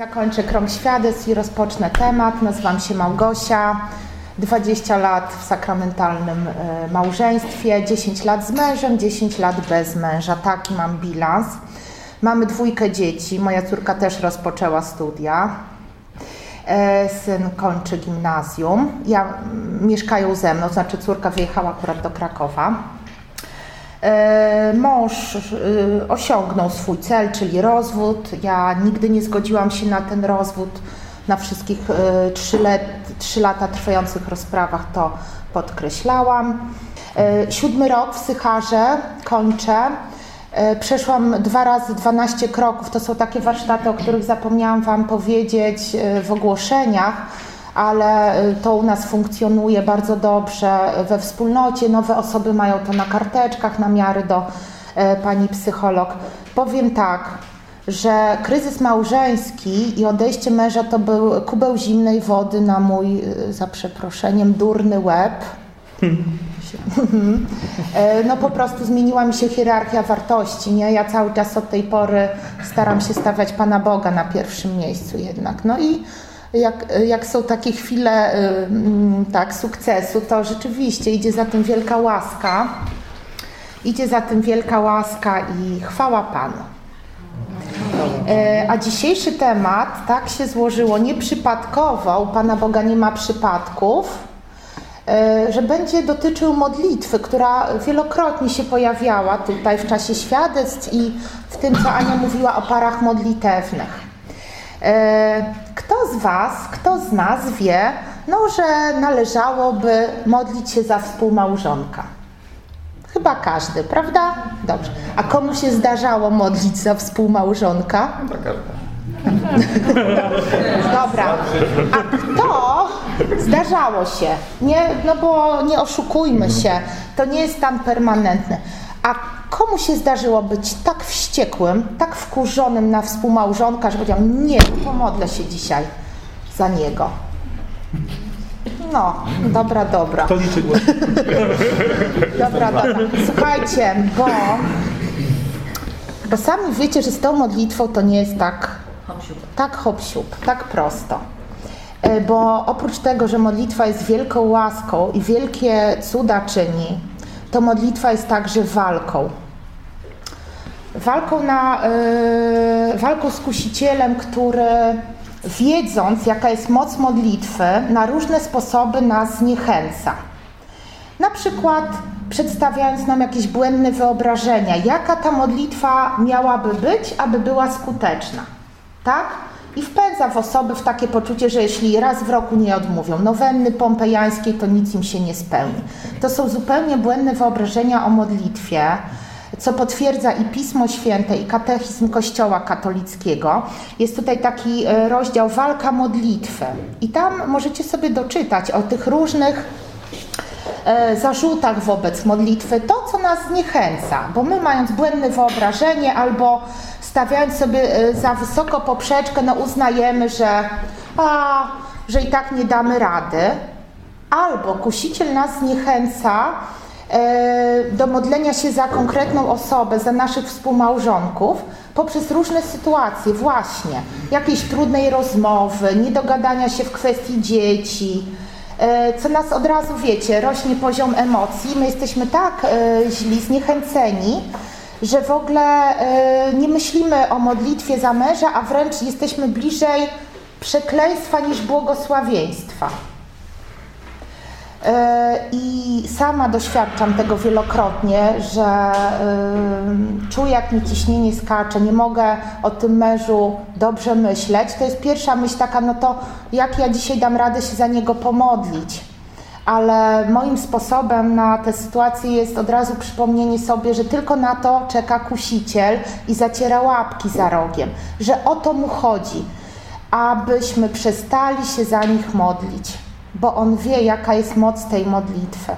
Zakończę krąg świadectw i rozpocznę temat. Nazywam się Małgosia. 20 lat w sakramentalnym e, małżeństwie, 10 lat z mężem, 10 lat bez męża. Taki mam bilans. Mamy dwójkę dzieci. Moja córka też rozpoczęła studia. E, syn kończy gimnazjum. Ja mieszkają ze mną, znaczy córka wyjechała akurat do Krakowa. E, mąż e, osiągnął swój cel, czyli rozwód. Ja nigdy nie zgodziłam się na ten rozwód. Na wszystkich e, trzy, lata trwających rozprawach to podkreślałam. Siódmy rok w Sycharze kończę. Przeszłam dwa razy 12 kroków. To są takie warsztaty, o których zapomniałam Wam powiedzieć w ogłoszeniach ale y, to u nas funkcjonuje bardzo dobrze we wspólnocie. Nowe osoby mają to na karteczkach, na miary do e, pani psycholog. Powiem tak, że kryzys małżeński i odejście męża to był kubeł zimnej wody na mój, y, za przeproszeniem, durny łeb. E, no po prostu zmieniła mi się hierarchia wartości, nie? Ja cały czas od tej pory staram się stawiać Pana Boga na pierwszym miejscu jednak. No i jak, jak są takie chwile y, mm, tak, sukcesu, to rzeczywiście idzie za tym wielka łaska. Idzie za tym wielka łaska i chwała Panu. E, a dzisiejszy temat tak się złożyło nieprzypadkowo, u Pana Boga nie ma przypadków, e, że będzie dotyczył modlitwy, która wielokrotnie się pojawiała tutaj w czasie świadectw i w tym, co Ania mówiła o parach modlitewnych. Kto z Was, kto z nas wie, no, że należałoby modlić się za współmałżonka? Chyba każdy, prawda? Dobrze. A komu się zdarzało modlić za współmałżonka? Dobra. A kto zdarzało się? Nie, no bo nie oszukujmy się, to nie jest stan permanentny. A komu się zdarzyło być tak wściekłym, tak wkurzonym na współmałżonka, że powiedział, nie, pomodlę się dzisiaj za niego. No, dobra, dobra. To liczy głos. dobra, dobra. Słuchajcie, bo, bo sami wiecie, że z tą modlitwą to nie jest tak tak hop tak prosto. E, bo oprócz tego, że modlitwa jest wielką łaską i wielkie cuda czyni, to modlitwa jest także walką. Walką, na, yy, walką z kusicielem, który wiedząc, jaka jest moc modlitwy, na różne sposoby nas zniechęca. Na przykład przedstawiając nam jakieś błędne wyobrażenia, jaka ta modlitwa miałaby być, aby była skuteczna. Tak? i wpędza w osoby w takie poczucie, że jeśli raz w roku nie odmówią nowenny pompejańskiej, to nic im się nie spełni. To są zupełnie błędne wyobrażenia o modlitwie, co potwierdza i Pismo Święte, i katechizm Kościoła katolickiego. Jest tutaj taki e, rozdział Walka modlitwy. I tam możecie sobie doczytać o tych różnych e, zarzutach wobec modlitwy, to co nas zniechęca, bo my mając błędne wyobrażenie albo stawiając sobie e, za wysoko poprzeczkę, no uznajemy, że, a, że i tak nie damy rady, albo kusiciel nas zniechęca do modlenia się za konkretną osobę, za naszych współmałżonków, poprzez różne sytuacje, właśnie jakiejś trudnej rozmowy, niedogadania się w kwestii dzieci, e, co nas od razu, wiecie, rośnie poziom emocji, my jesteśmy tak źli, zniechęceni, że w ogóle e, nie myślimy o modlitwie za męża, a wręcz jesteśmy bliżej przekleństwa niż błogosławieństwa. E, I sama doświadczam tego wielokrotnie, że czuję, jak mi ciśnienie skacze, nie mogę o tym mężu dobrze myśleć. To jest pierwsza myśl taka, no to jak ja dzisiaj dam radę się za niego pomodlić? ale moim sposobem na tę sytuację jest od razu przypomnienie sobie, że tylko na to czeka kusiciel i zaciera łapki za rogiem, że o to mu chodzi, abyśmy przestali się za nich modlić, bo on wie, jaka jest moc tej modlitwy.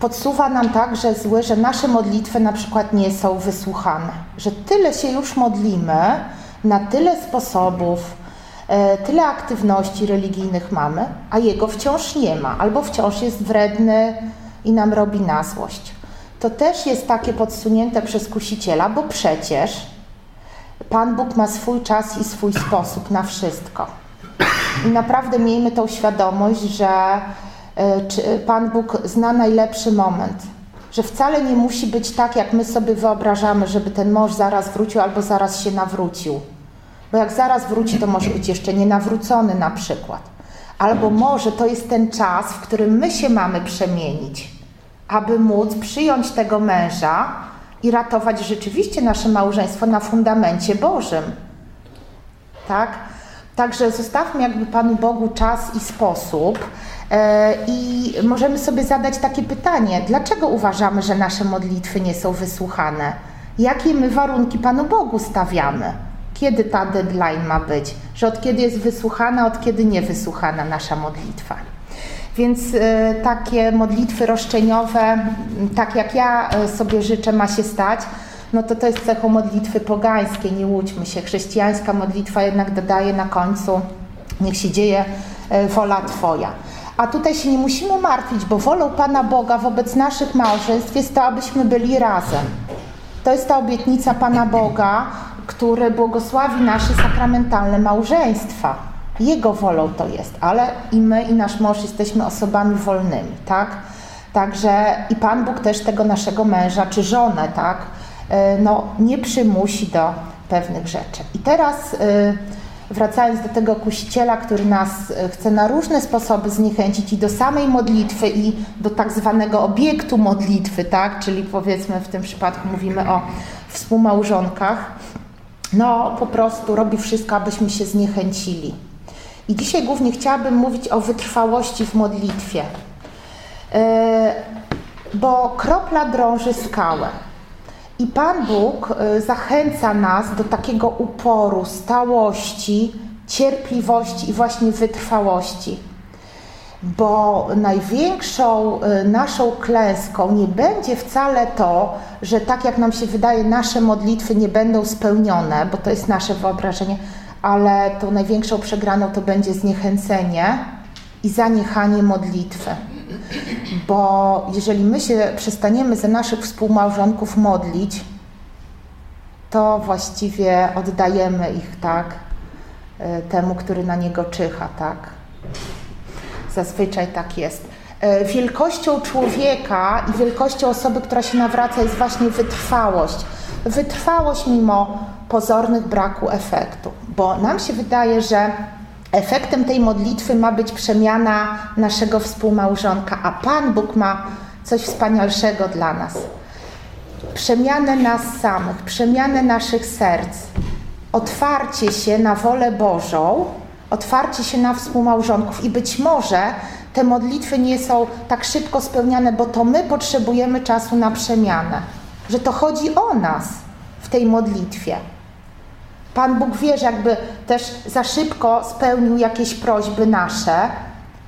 Podsuwa nam także zły, że nasze modlitwy na przykład nie są wysłuchane, że tyle się już modlimy, na tyle sposobów, E, tyle aktywności religijnych mamy, a jego wciąż nie ma, albo wciąż jest wredny i nam robi na złość. To też jest takie podsunięte przez kusiciela, bo przecież Pan Bóg ma swój czas i swój sposób na wszystko. I naprawdę miejmy tą świadomość, że e, Pan Bóg zna najlepszy moment. Że wcale nie musi być tak, jak my sobie wyobrażamy, żeby ten mąż zaraz wrócił albo zaraz się nawrócił. Bo jak zaraz wróci, to może być jeszcze nienawrócony na przykład. Albo może to jest ten czas, w którym my się mamy przemienić, aby móc przyjąć tego męża i ratować rzeczywiście nasze małżeństwo na fundamencie Bożym. Tak? Także zostawmy jakby Panu Bogu czas i sposób e, i możemy sobie zadać takie pytanie, dlaczego uważamy, że nasze modlitwy nie są wysłuchane? Jakie my warunki Panu Bogu stawiamy? Kiedy ta deadline ma być? Że od kiedy jest wysłuchana, od kiedy nie wysłuchana nasza modlitwa? Więc e, takie modlitwy roszczeniowe, tak jak ja e, sobie życzę, ma się stać, no to to jest cechą modlitwy pogańskiej, nie łudźmy się. Chrześcijańska modlitwa jednak dodaje na końcu, niech się dzieje e, wola Twoja. A tutaj się nie musimy martwić, bo wolą Pana Boga wobec naszych małżeństw jest to, abyśmy byli razem. To jest ta obietnica Pana Boga, który błogosławi nasze sakramentalne małżeństwa. Jego wolą to jest, ale i my, i nasz mąż jesteśmy osobami wolnymi, tak? Także i Pan Bóg też tego naszego męża czy żonę, tak? E, no, nie przymusi do pewnych rzeczy. I teraz e, wracając do tego kusiciela, który nas e, chce na różne sposoby zniechęcić i do samej modlitwy i do tak zwanego obiektu modlitwy, tak? Czyli powiedzmy w tym przypadku mówimy o współmałżonkach, no po prostu robi wszystko, abyśmy się zniechęcili. I dzisiaj głównie chciałabym mówić o wytrwałości w modlitwie, bo kropla drąży skałę. I Pan Bóg y, zachęca nas do takiego uporu, stałości, cierpliwości i właśnie wytrwałości. Bo największą y, naszą klęską nie będzie wcale to, że tak jak nam się wydaje, nasze modlitwy nie będą spełnione, bo to jest nasze wyobrażenie, ale tą największą przegraną to będzie zniechęcenie i zaniechanie modlitwy. Bo jeżeli my się przestaniemy za naszych współmałżonków modlić, to właściwie oddajemy ich, tak, e, temu, który na niego czyha, tak. Zazwyczaj tak jest. E, wielkością człowieka i wielkością osoby, która się nawraca, jest właśnie wytrwałość. Wytrwałość mimo pozornych braku efektu, bo nam się wydaje, że Efektem tej modlitwy ma być przemiana naszego współmałżonka, a Pan Bóg ma coś wspanialszego dla nas. Przemianę nas samych, przemianę naszych serc, otwarcie się na wolę Bożą, otwarcie się na współmałżonków i być może te modlitwy nie są tak szybko spełniane, bo to my potrzebujemy czasu na przemianę, że to chodzi o nas w tej modlitwie. Pan Bóg wie, że jakby też za szybko spełnił jakieś prośby nasze,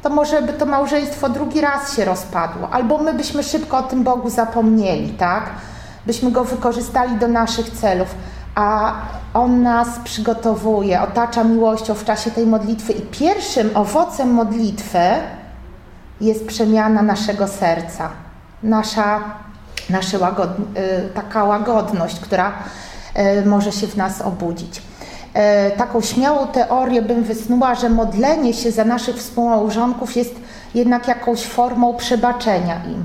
to może by to małżeństwo drugi raz się rozpadło, albo my byśmy szybko o tym Bogu zapomnieli, tak? Byśmy go wykorzystali do naszych celów, a On nas przygotowuje, otacza miłością w czasie tej modlitwy. I pierwszym owocem modlitwy jest przemiana naszego serca, nasza, nasza y, taka łagodność, która może się w nas obudzić. E, taką śmiałą teorię bym wysnuła, że modlenie się za naszych współmałżonków jest jednak jakąś formą przebaczenia im.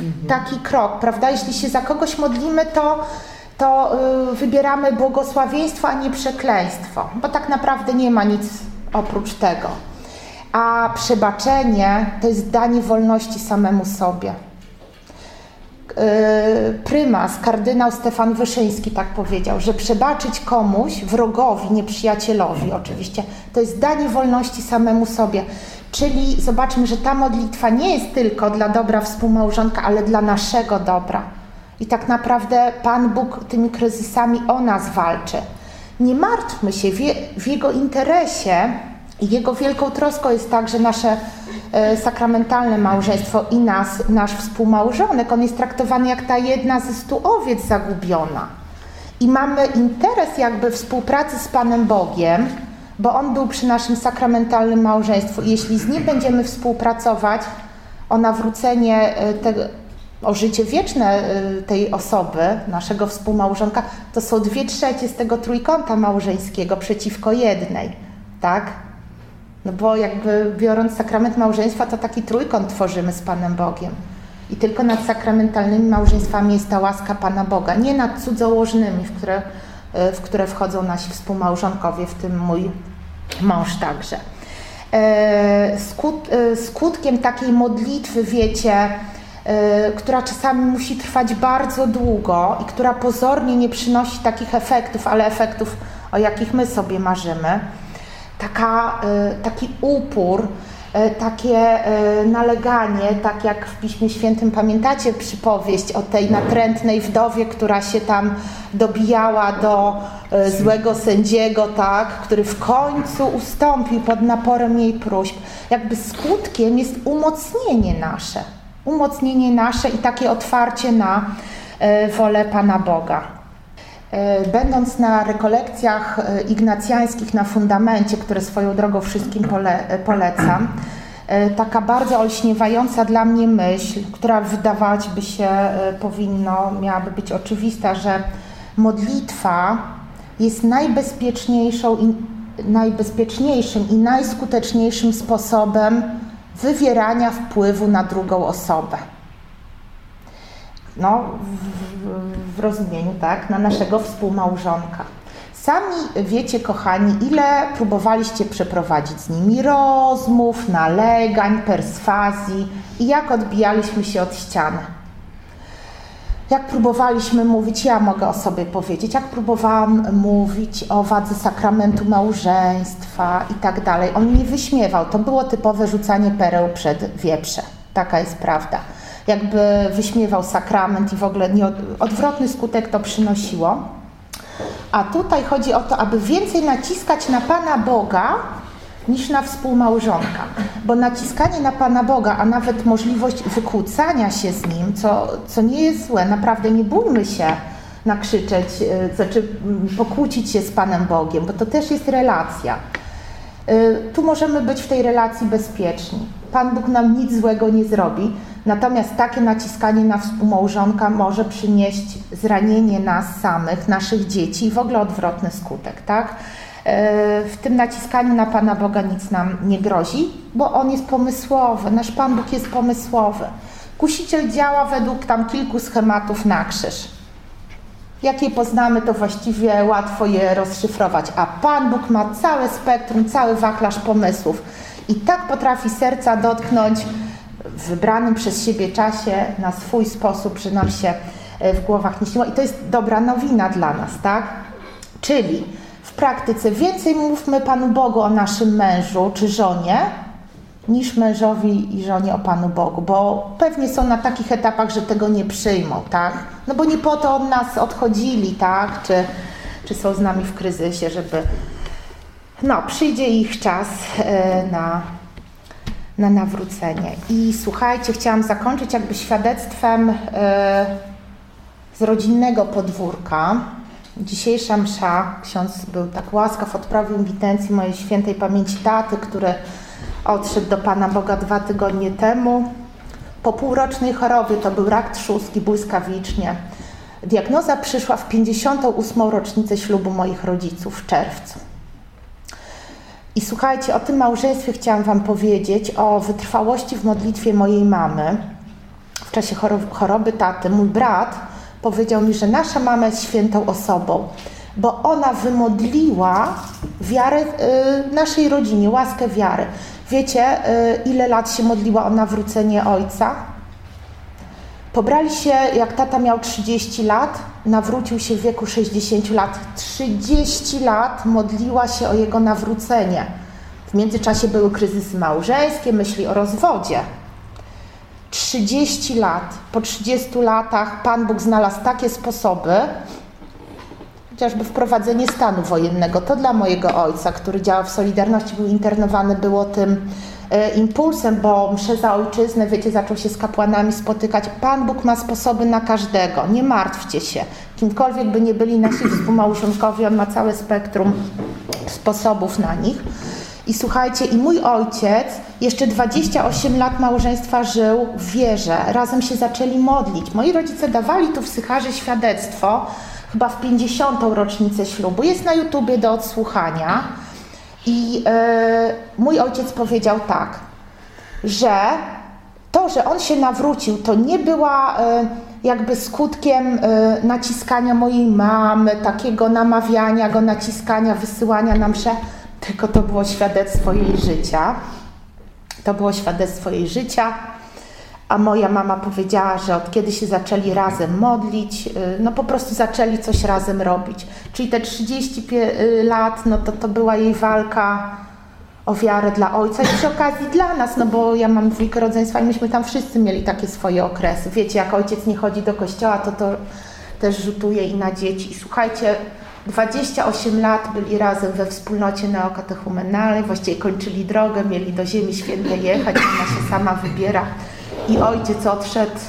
Mhm. Taki krok, prawda? Jeśli się za kogoś modlimy, to, to y, wybieramy błogosławieństwo, a nie przekleństwo, bo tak naprawdę nie ma nic oprócz tego. A przebaczenie to jest danie wolności samemu sobie. E, prymas, kardynał Stefan Wyszyński tak powiedział, że przebaczyć komuś, wrogowi, nieprzyjacielowi oczywiście, to jest danie wolności samemu sobie. Czyli zobaczmy, że ta modlitwa nie jest tylko dla dobra współmałżonka, ale dla naszego dobra. I tak naprawdę Pan Bóg tymi kryzysami o nas walczy. Nie martwmy się, w, Jego interesie i Jego wielką troską jest także nasze sakramentalne małżeństwo i nas, nasz współmałżonek. On jest traktowany jak ta jedna ze stu owiec zagubiona. I mamy interes jakby współpracy z Panem Bogiem, bo On był przy naszym sakramentalnym małżeństwu. I jeśli z Nim będziemy współpracować o nawrócenie e, o życie wieczne y, tej osoby, naszego współmałżonka, to są dwie trzecie z tego trójkąta małżeńskiego przeciwko jednej, tak? No bo jakby biorąc sakrament małżeństwa, to taki trójkąt tworzymy z Panem Bogiem. I tylko nad sakramentalnymi małżeństwami jest ta łaska Pana Boga, nie nad cudzołożnymi, w które, y, w które wchodzą nasi współmałżonkowie, w tym mój mąż także. E, skut, e, skutkiem takiej modlitwy, wiecie, e, która czasami musi trwać bardzo długo i która pozornie nie przynosi takich efektów, ale efektów, o jakich my sobie marzymy, taka, taki upór, E, takie e, naleganie, tak jak w Piśmie Świętym pamiętacie przypowieść o tej natrętnej wdowie, która się tam dobijała do e, złego sędziego, tak, który w końcu ustąpił pod naporem jej próśb. Jakby skutkiem jest umocnienie nasze, umocnienie nasze i takie otwarcie na wolę Pana Boga. Będąc na rekolekcjach ignacjańskich na fundamencie, które swoją drogą wszystkim pole, polecam, taka bardzo olśniewająca dla mnie myśl, która wydawać by się powinno, miałaby być oczywista, że modlitwa jest najbezpieczniejszą i, najbezpieczniejszym i najskuteczniejszym sposobem wywierania wpływu na drugą osobę. No, w, rozumieniu, tak, na naszego współmałżonka. Sami wiecie, kochani, ile próbowaliście przeprowadzić z nimi rozmów, nalegań, perswazji i jak odbijaliśmy się od ściany. Jak próbowaliśmy mówić, ja mogę o sobie powiedzieć, jak próbowałam mówić o wadze sakramentu małżeństwa i tak dalej. On mnie wyśmiewał. To było typowe rzucanie pereł przed wieprze. Taka jest prawda jakby wyśmiewał sakrament i w ogóle nie, odwrotny skutek to przynosiło. A tutaj chodzi o to, aby więcej naciskać na Pana Boga niż na współmałżonka. Bo naciskanie na Pana Boga, a nawet możliwość wykłócania się z Nim, co, co nie jest złe, naprawdę nie bójmy się nakrzyczeć, y, znaczy mm, pokłócić się z Panem Bogiem, bo to też jest relacja. Y, tu możemy być w tej relacji bezpieczni. Pan Bóg nam nic złego nie zrobi, natomiast takie naciskanie na współmałżonka może przynieść zranienie nas samych, naszych dzieci i w ogóle odwrotny skutek, tak? E, w tym naciskaniu na Pana Boga nic nam nie grozi, bo On jest pomysłowy, nasz Pan Bóg jest pomysłowy. Kusiciel działa według tam kilku schematów na krzyż. Jak je poznamy, to właściwie łatwo je rozszyfrować, a Pan Bóg ma całe spektrum, cały wachlarz pomysłów i tak potrafi serca dotknąć w wybranym przez siebie czasie na swój sposób, że nam się e, w głowach nie śniło. I to jest dobra nowina dla nas, tak? Czyli w praktyce więcej mówmy Panu Bogu o naszym mężu czy żonie, niż mężowi i żonie o Panu Bogu, bo pewnie są na takich etapach, że tego nie przyjmą, tak? No bo nie po to od nas odchodzili, tak? Czy, czy są z nami w kryzysie, żeby no, przyjdzie ich czas e, na, na nawrócenie. I słuchajcie, chciałam zakończyć jakby świadectwem e, z rodzinnego podwórka. Dzisiejsza msza, ksiądz był tak łaskaw, odprawił intencji mojej świętej pamięci taty, który odszedł do Pana Boga dwa tygodnie temu. Po półrocznej chorobie, to był rak trzustki, błyskawicznie. Diagnoza przyszła w 58. rocznicę ślubu moich rodziców w czerwcu. I słuchajcie, o tym małżeństwie chciałam Wam powiedzieć, o wytrwałości w modlitwie mojej mamy. W czasie choroby taty mój brat powiedział mi, że nasza mama jest świętą osobą, bo ona wymodliła wiarę y, naszej rodzinie, łaskę wiary. Wiecie, y, ile lat się modliła o nawrócenie ojca? Pobrali się, jak tata miał 30 lat, nawrócił się w wieku 60 lat. 30 lat modliła się o jego nawrócenie. W międzyczasie były kryzysy małżeńskie, myśli o rozwodzie. 30 lat, po 30 latach Pan Bóg znalazł takie sposoby, chociażby wprowadzenie stanu wojennego. To dla mojego ojca, który działał w Solidarności, był internowany, było tym impulsem, bo mszę za ojczyznę, wiecie, zaczął się z kapłanami spotykać. Pan Bóg ma sposoby na każdego, nie martwcie się. Kimkolwiek by nie byli nasi współmałżonkowie, on ma całe spektrum sposobów na nich. I słuchajcie, i mój ojciec jeszcze 28 lat małżeństwa żył w wierze. Razem się zaczęli modlić. Moi rodzice dawali tu w Sycharze świadectwo, chyba w 50. rocznicę ślubu. Jest na YouTubie do odsłuchania. I e, mój ojciec powiedział tak, że to, że on się nawrócił, to nie była e, jakby skutkiem e, naciskania mojej mamy, takiego namawiania go, naciskania, wysyłania na msze, tylko to było świadectwo jej życia. To było świadectwo jej życia. A moja mama powiedziała, że od kiedy się zaczęli razem modlić, y, no po prostu zaczęli coś razem robić. Czyli te 30 y, lat, no to to była jej walka o wiarę dla ojca i przy okazji dla nas, no bo ja mam dwójkę rodzeństwa i myśmy tam wszyscy mieli takie swoje okresy. Wiecie, jak ojciec nie chodzi do kościoła, to to też rzutuje i na dzieci. I słuchajcie, 28 lat byli razem we wspólnocie neokatechumenalnej, właściwie kończyli drogę, mieli do Ziemi Świętej jechać, ona się sama wybiera. I ojciec odszedł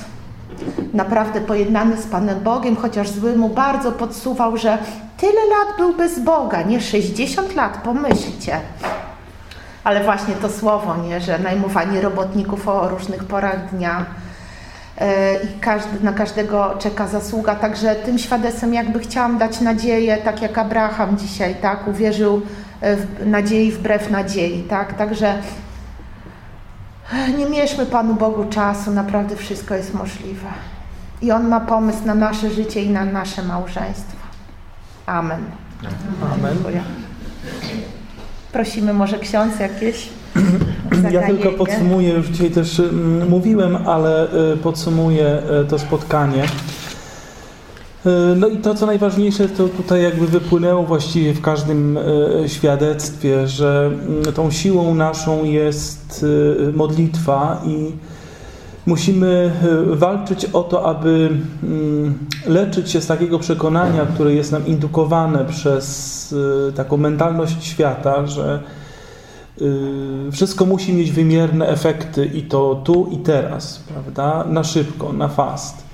naprawdę pojednany z Panem Bogiem, chociaż zły mu bardzo podsuwał, że tyle lat był bez Boga, nie 60 lat, pomyślcie. Ale właśnie to słowo, nie, że najmowanie robotników o różnych porach dnia e, i każdy, na każdego czeka zasługa. Także tym świadectwem jakby chciałam dać nadzieję, tak jak Abraham dzisiaj, tak, uwierzył w nadziei wbrew nadziei, tak, także nie mieszmy Panu Bogu czasu, naprawdę wszystko jest możliwe. I On ma pomysł na nasze życie i na nasze małżeństwo. Amen. Amen. Dziękuję. Prosimy może ksiądz jakieś Ja tylko podsumuję, już dzisiaj też mm, mówiłem, ale y, podsumuję y, to spotkanie. Y, no i to, co najważniejsze, to tutaj jakby wypłynęło właściwie w każdym świadectwie, że mm, tą siłą naszą jest modlitwa i musimy walczyć o to, aby mm, leczyć się z takiego przekonania, które jest nam indukowane przez taką mentalność świata, że wszystko musi mieć wymierne efekty i to tu i teraz, prawda? Na szybko, na fast.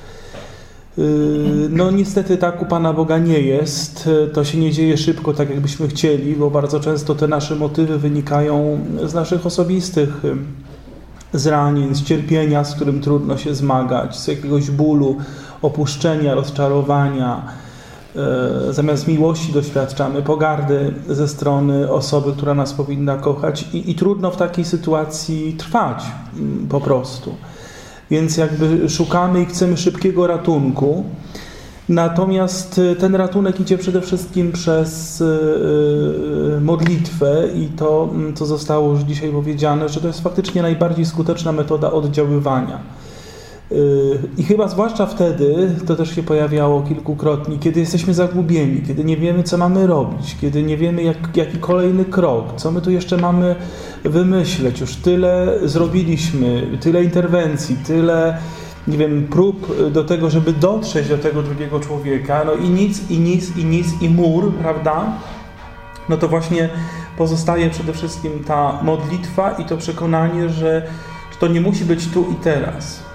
Y, no niestety tak u Pana Boga nie jest. To się nie dzieje szybko, tak jakbyśmy chcieli, bo bardzo często te nasze motywy wynikają z naszych osobistych y, zranień, z cierpienia, z którym trudno się zmagać, z jakiegoś bólu, opuszczenia, rozczarowania zamiast miłości doświadczamy pogardy ze strony osoby, która nas powinna kochać i, i trudno w takiej sytuacji trwać po prostu. Więc jakby szukamy i chcemy szybkiego ratunku. Natomiast e, ten ratunek idzie przede wszystkim przez e, modlitwę i to, mm, co zostało już dzisiaj powiedziane, że to jest faktycznie najbardziej skuteczna metoda oddziaływania. I chyba zwłaszcza wtedy, to też się pojawiało kilkukrotnie, kiedy jesteśmy zagubieni, kiedy nie wiemy, co mamy robić, kiedy nie wiemy, jak, jaki kolejny krok, co my tu jeszcze mamy wymyśleć. Już tyle zrobiliśmy, tyle interwencji, tyle, nie wiem, prób do tego, żeby dotrzeć do tego drugiego człowieka, no i nic, i nic, i nic, i mur, prawda? No to właśnie pozostaje przede wszystkim ta modlitwa i to przekonanie, że to nie musi być tu i teraz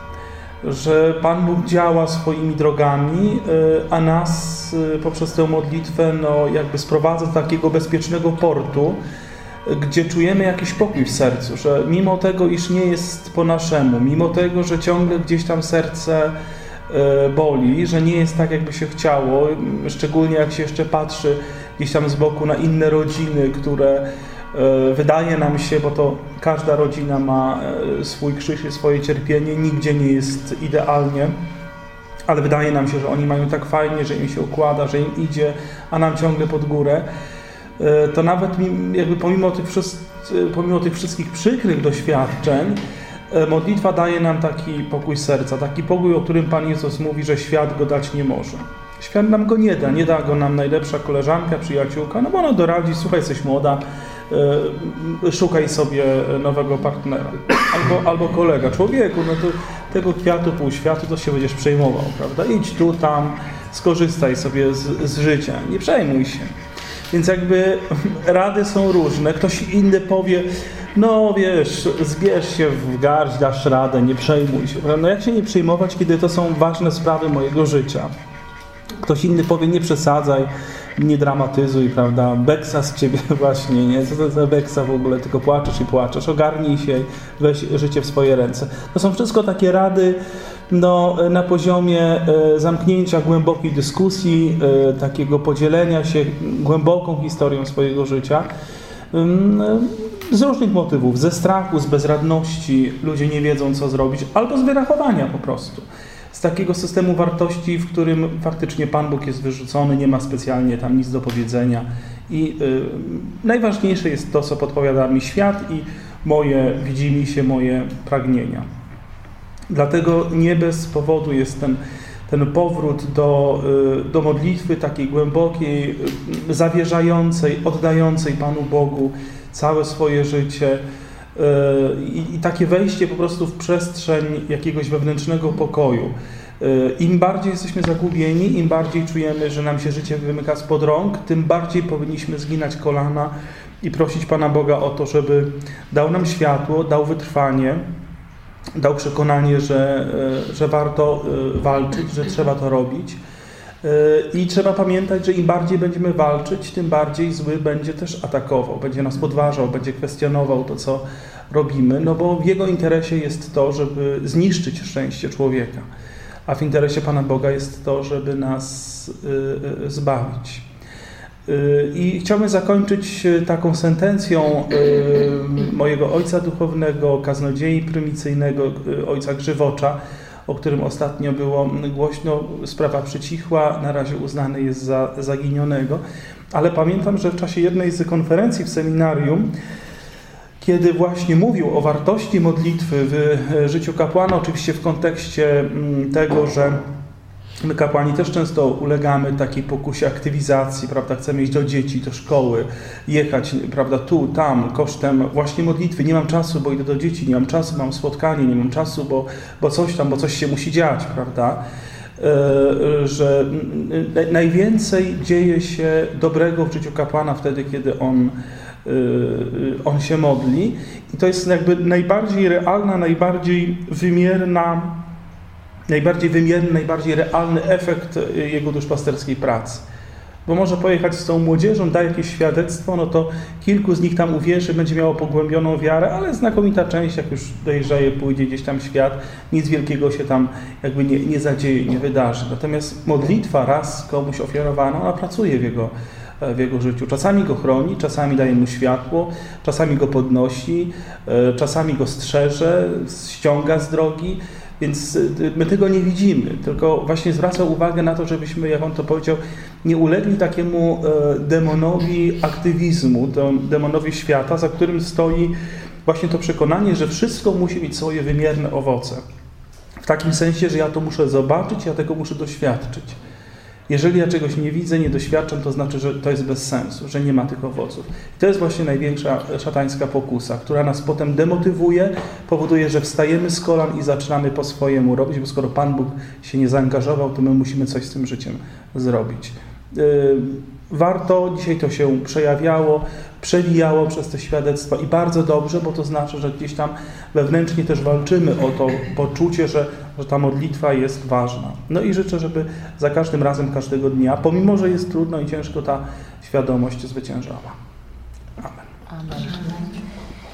że Pan Bóg działa swoimi drogami, y, a nas y, poprzez tę modlitwę no, jakby sprowadza do takiego bezpiecznego portu, gdzie czujemy jakiś pokój w sercu, że mimo tego, iż nie jest po naszemu, mimo tego, że ciągle gdzieś tam serce y, boli, że nie jest tak, jakby się chciało, szczególnie jak się jeszcze patrzy gdzieś tam z boku na inne rodziny, które wydaje nam się, bo to każda rodzina ma e, swój krzyż i swoje cierpienie, nigdzie nie jest idealnie, ale wydaje nam się, że oni mają tak fajnie, że im się układa, że im idzie, a nam ciągle pod górę. E, to nawet jakby pomimo tych, pomimo tych wszystkich przykrych doświadczeń, modlitwa daje nam taki pokój serca, taki pokój, o którym Pan Jezus mówi, że świat go dać nie może. Świat nam go nie da, nie da go nam najlepsza koleżanka, przyjaciółka, no bo ona doradzi, słuchaj, jesteś młoda, E, szukaj sobie nowego partnera. Albo, albo kolega. Człowieku, no to tego kwiatu, półświatu to się będziesz przejmował, prawda? Idź tu, tam, skorzystaj sobie z, z życia. Nie przejmuj się. Więc jakby rady są różne. Ktoś inny powie, no wiesz, zbierz się w garść, dasz radę, nie przejmuj się. No jak się nie przejmować, kiedy to są ważne sprawy mojego życia? Ktoś inny powie, nie przesadzaj, nie dramatyzuj, prawda, beksa z ciebie właśnie, nie, co to za beksa w ogóle, tylko płaczesz i płaczesz, ogarnij się, weź życie w swoje ręce. To są wszystko takie rady, no, na poziomie e, zamknięcia głębokiej dyskusji, e, takiego podzielenia się głęboką historią swojego życia. Z różnych motywów, ze strachu, z bezradności, ludzie nie wiedzą co zrobić, albo z wyrachowania po prostu. Z takiego systemu wartości, w którym faktycznie Pan Bóg jest wyrzucony, nie ma specjalnie tam nic do powiedzenia. I y, najważniejsze jest to, co podpowiada mi świat i moje widzimisię, moje pragnienia. Dlatego nie bez powodu jest ten, ten powrót do, y, do modlitwy takiej głębokiej, y, zawierzającej, oddającej Panu Bogu całe swoje życie. Y, I, I takie wejście po prostu w przestrzeń jakiegoś wewnętrznego pokoju. Im bardziej jesteśmy zagubieni, im bardziej czujemy, że nam się życie wymyka spod rąk, tym bardziej powinniśmy zginać kolana i prosić Pana Boga o to, żeby dał nam światło, dał wytrwanie, dał przekonanie, że, e, że warto e, walczyć, że trzeba to robić. E, I trzeba pamiętać, że im bardziej będziemy walczyć, tym bardziej zły będzie też atakował, będzie nas podważał, będzie kwestionował to, co robimy, no bo w jego interesie jest to, żeby zniszczyć szczęście człowieka, a w interesie Pana Boga jest to, żeby nas zbawić. Y, I chciałbym zakończyć taką sentencją mojego ojca duchownego, kaznodziei prymicyjnego, ojca Grzywocza, o którym ostatnio było głośno, sprawa przycichła, na razie uznany jest za zaginionego, ale pamiętam, że w czasie jednej z konferencji w seminarium, kiedy właśnie mówił o wartości modlitwy w życiu kapłana, oczywiście w kontekście mm, tego, że My kapłani też często ulegamy takiej pokusie aktywizacji, prawda? Chcemy iść do dzieci, do szkoły, jechać, prawda, tu, tam, kosztem właśnie modlitwy. Nie mam czasu, bo idę do dzieci, nie mam czasu, mam spotkanie, nie mam czasu, bo, bo coś tam, bo coś się musi dziać, prawda? E, że najwięcej dzieje się dobrego w życiu kapłana wtedy, kiedy on, e, on się modli. I to jest jakby najbardziej realna, najbardziej wymierna najbardziej wymierny, najbardziej realny efekt e, jego duszpasterskiej pracy. Bo może pojechać z tą młodzieżą, da jakieś świadectwo, no to kilku z nich tam uwierzy, będzie miało pogłębioną wiarę, ale znakomita część, jak już dojrzeje, pójdzie gdzieś tam świat, nic wielkiego się tam jakby nie, nie zadzieje, nie wydarzy. Natomiast modlitwa raz komuś ofiarowana, ona pracuje w jego, e, w jego życiu. Czasami go chroni, czasami daje mu światło, czasami go podnosi, e, czasami go strzeże, ściąga z drogi, więc y, my tego nie widzimy, tylko właśnie zwraca uwagę na to, żebyśmy, jak on to powiedział, nie ulegli takiemu e, demonowi aktywizmu, demonowi świata, za którym stoi właśnie to przekonanie, że wszystko musi mieć swoje wymierne owoce. W takim sensie, że ja to muszę zobaczyć, ja tego muszę doświadczyć. Jeżeli ja czegoś nie widzę, nie doświadczam, to znaczy, że to jest bez sensu, że nie ma tych owoców. I to jest właśnie największa szatańska pokusa, która nas potem demotywuje, powoduje, że wstajemy z kolan i zaczynamy po swojemu robić, bo skoro Pan Bóg się nie zaangażował, to my musimy coś z tym życiem zrobić. Warto, dzisiaj to się przejawiało, przewijało przez te świadectwa i bardzo dobrze, bo to znaczy, że gdzieś tam wewnętrznie też walczymy o to poczucie, że, że ta modlitwa jest ważna. No i życzę, żeby za każdym razem, każdego dnia, pomimo, że jest trudno i ciężko, ta świadomość zwyciężała. Amen. Amen.